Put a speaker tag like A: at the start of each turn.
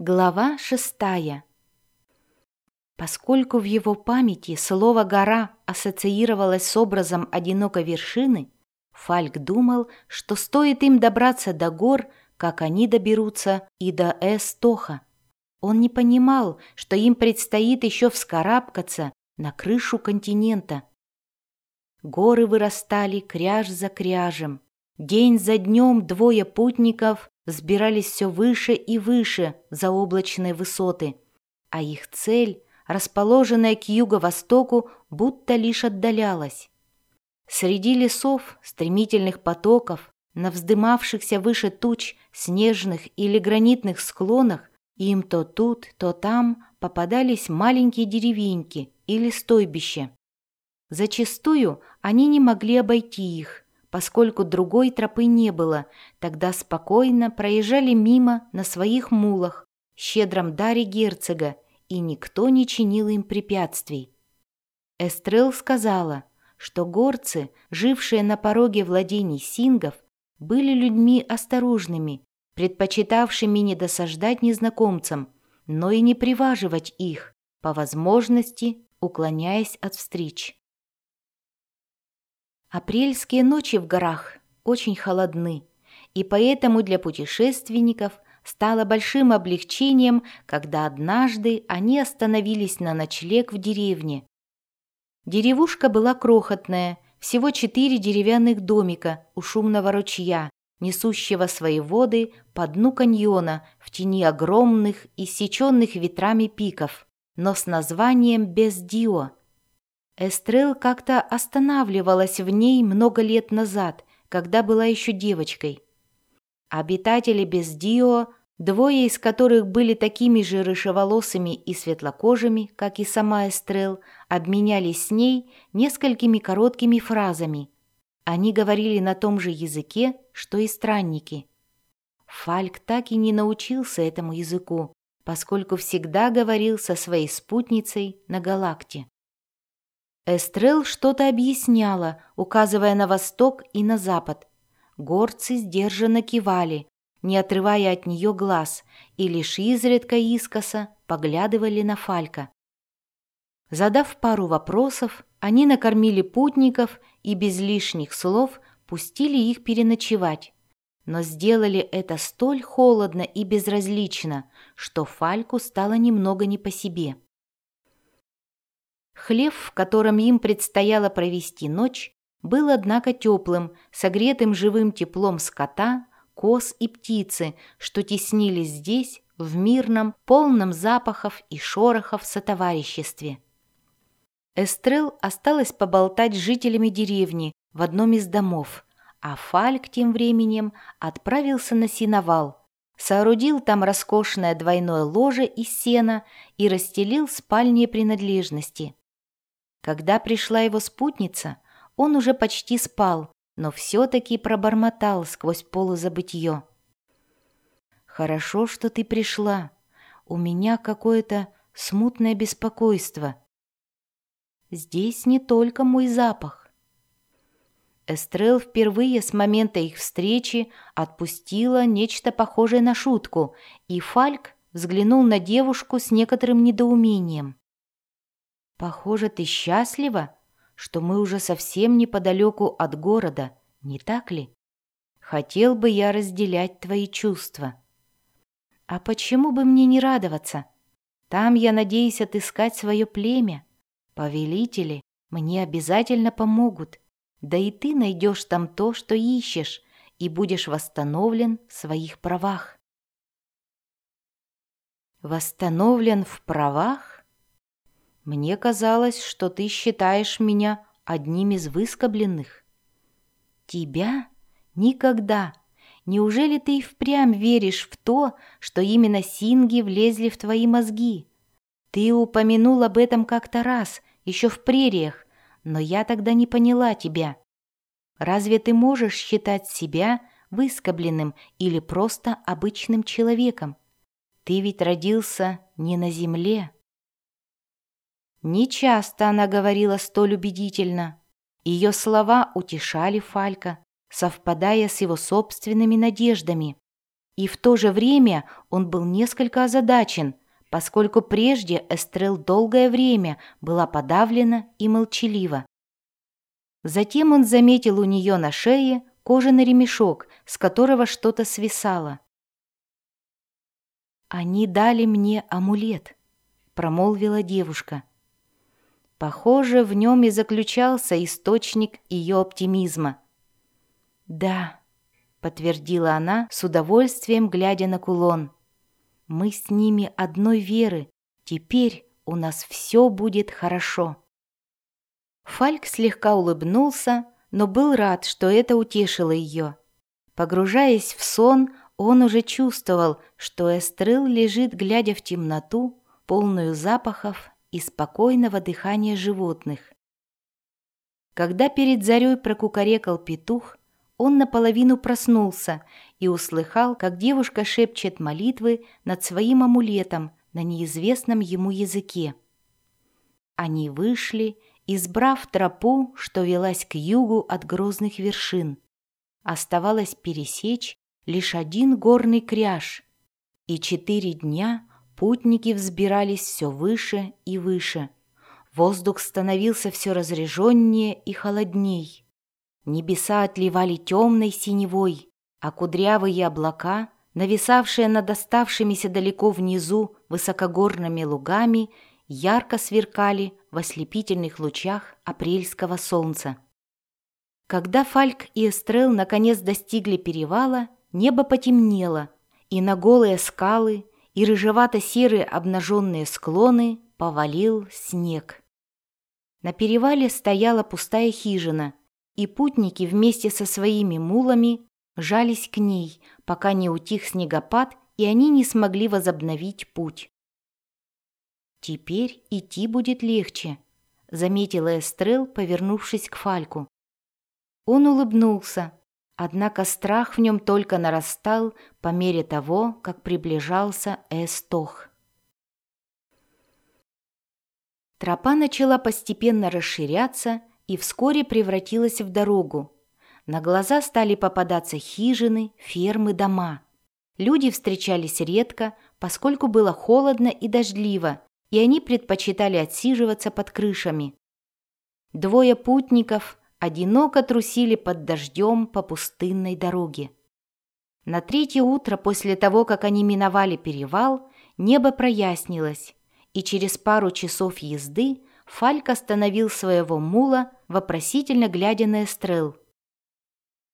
A: Глава шестая. Поскольку в его памяти слово «гора» ассоциировалось с образом одинокой вершины, Фальк думал, что стоит им добраться до гор, как они доберутся и до Эстоха. Он не понимал, что им предстоит еще вскарабкаться на крышу континента. Горы вырастали кряж за кряжем. День за днем двое путников взбирались все выше и выше за облачные высоты, а их цель, расположенная к юго-востоку, будто лишь отдалялась. Среди лесов, стремительных потоков, на вздымавшихся выше туч снежных или гранитных склонах им то тут, то там попадались маленькие деревеньки или стойбища. Зачастую они не могли обойти их, поскольку другой тропы не было, тогда спокойно проезжали мимо на своих мулах, щедром даре герцога, и никто не чинил им препятствий. Эстрел сказала, что горцы, жившие на пороге владений сингов, были людьми осторожными, предпочитавшими не досаждать незнакомцам, но и не приваживать их, по возможности уклоняясь от встреч. Апрельские ночи в горах очень холодны, и поэтому для путешественников стало большим облегчением, когда однажды они остановились на ночлег в деревне. Деревушка была крохотная, всего четыре деревянных домика у шумного ручья, несущего свои воды по дну каньона в тени огромных, иссеченных ветрами пиков, но с названием Бездио Эстрел как-то останавливалась в ней много лет назад, когда была еще девочкой. Обитатели Бездио, двое из которых были такими же рыжеволосыми и светлокожими, как и сама Эстрел, обменялись с ней несколькими короткими фразами. Они говорили на том же языке, что и странники. Фальк так и не научился этому языку, поскольку всегда говорил со своей спутницей на галакте. Эстрел что-то объясняла, указывая на восток и на запад. Горцы сдержанно кивали, не отрывая от нее глаз, и лишь изредка искоса поглядывали на Фалька. Задав пару вопросов, они накормили путников и без лишних слов пустили их переночевать. Но сделали это столь холодно и безразлично, что Фальку стало немного не по себе. Хлев, в котором им предстояло провести ночь, был, однако, теплым, согретым живым теплом скота, коз и птицы, что теснились здесь, в мирном, полном запахов и шорохов сотовариществе. Эстрел осталась поболтать с жителями деревни в одном из домов, а Фальк тем временем отправился на синовал, соорудил там роскошное двойное ложе из сена и расстелил спальные принадлежности – когда пришла его спутница, он уже почти спал, но все-таки пробормотал сквозь полузабытье. «Хорошо, что ты пришла. У меня какое-то смутное беспокойство. Здесь не только мой запах». Эстрел впервые с момента их встречи отпустила нечто похожее на шутку, и Фальк взглянул на девушку с некоторым недоумением. «Похоже, ты счастлива, что мы уже совсем неподалеку от города, не так ли? Хотел бы я разделять твои чувства». «А почему бы мне не радоваться? Там я надеюсь отыскать свое племя. Повелители мне обязательно помогут, да и ты найдешь там то, что ищешь, и будешь восстановлен в своих правах». «Восстановлен в правах?» Мне казалось, что ты считаешь меня одним из выскобленных. Тебя? Никогда. Неужели ты и впрямь веришь в то, что именно синги влезли в твои мозги? Ты упомянул об этом как-то раз, еще в прериях, но я тогда не поняла тебя. Разве ты можешь считать себя выскобленным или просто обычным человеком? Ты ведь родился не на земле. Нечасто она говорила столь убедительно. Ее слова утешали Фалька, совпадая с его собственными надеждами. И в то же время он был несколько озадачен, поскольку прежде Эстрел долгое время была подавлена и молчалива. Затем он заметил у нее на шее кожаный ремешок, с которого что-то свисало. «Они дали мне амулет», — промолвила девушка. Похоже, в нем и заключался источник ее оптимизма. «Да», — подтвердила она, с удовольствием глядя на кулон. «Мы с ними одной веры. Теперь у нас все будет хорошо». Фальк слегка улыбнулся, но был рад, что это утешило ее. Погружаясь в сон, он уже чувствовал, что Эстрел лежит, глядя в темноту, полную запахов и спокойного дыхания животных. Когда перед зарей прокукарекал петух, он наполовину проснулся и услыхал, как девушка шепчет молитвы над своим амулетом на неизвестном ему языке. Они вышли, избрав тропу, что велась к югу от грозных вершин. Оставалось пересечь лишь один горный кряж, и четыре дня путники взбирались все выше и выше. Воздух становился все разреженнее и холодней. Небеса отливали темной синевой, а кудрявые облака, нависавшие над оставшимися далеко внизу высокогорными лугами, ярко сверкали в ослепительных лучах апрельского солнца. Когда Фальк и Эстрел наконец достигли перевала, Небо потемнело, и на голые скалы и рыжевато-серые обнаженные склоны повалил снег. На перевале стояла пустая хижина, и путники вместе со своими мулами жались к ней, пока не утих снегопад, и они не смогли возобновить путь. «Теперь идти будет легче», — заметила Эстрел, повернувшись к Фальку. Он улыбнулся, Однако страх в нем только нарастал по мере того, как приближался Эстох. Тропа начала постепенно расширяться и вскоре превратилась в дорогу. На глаза стали попадаться хижины, фермы, дома. Люди встречались редко, поскольку было холодно и дождливо, и они предпочитали отсиживаться под крышами. Двое путников, одиноко трусили под дождем по пустынной дороге. На третье утро после того, как они миновали перевал, небо прояснилось, и через пару часов езды Фальк остановил своего мула, вопросительно глядя на Эстрел.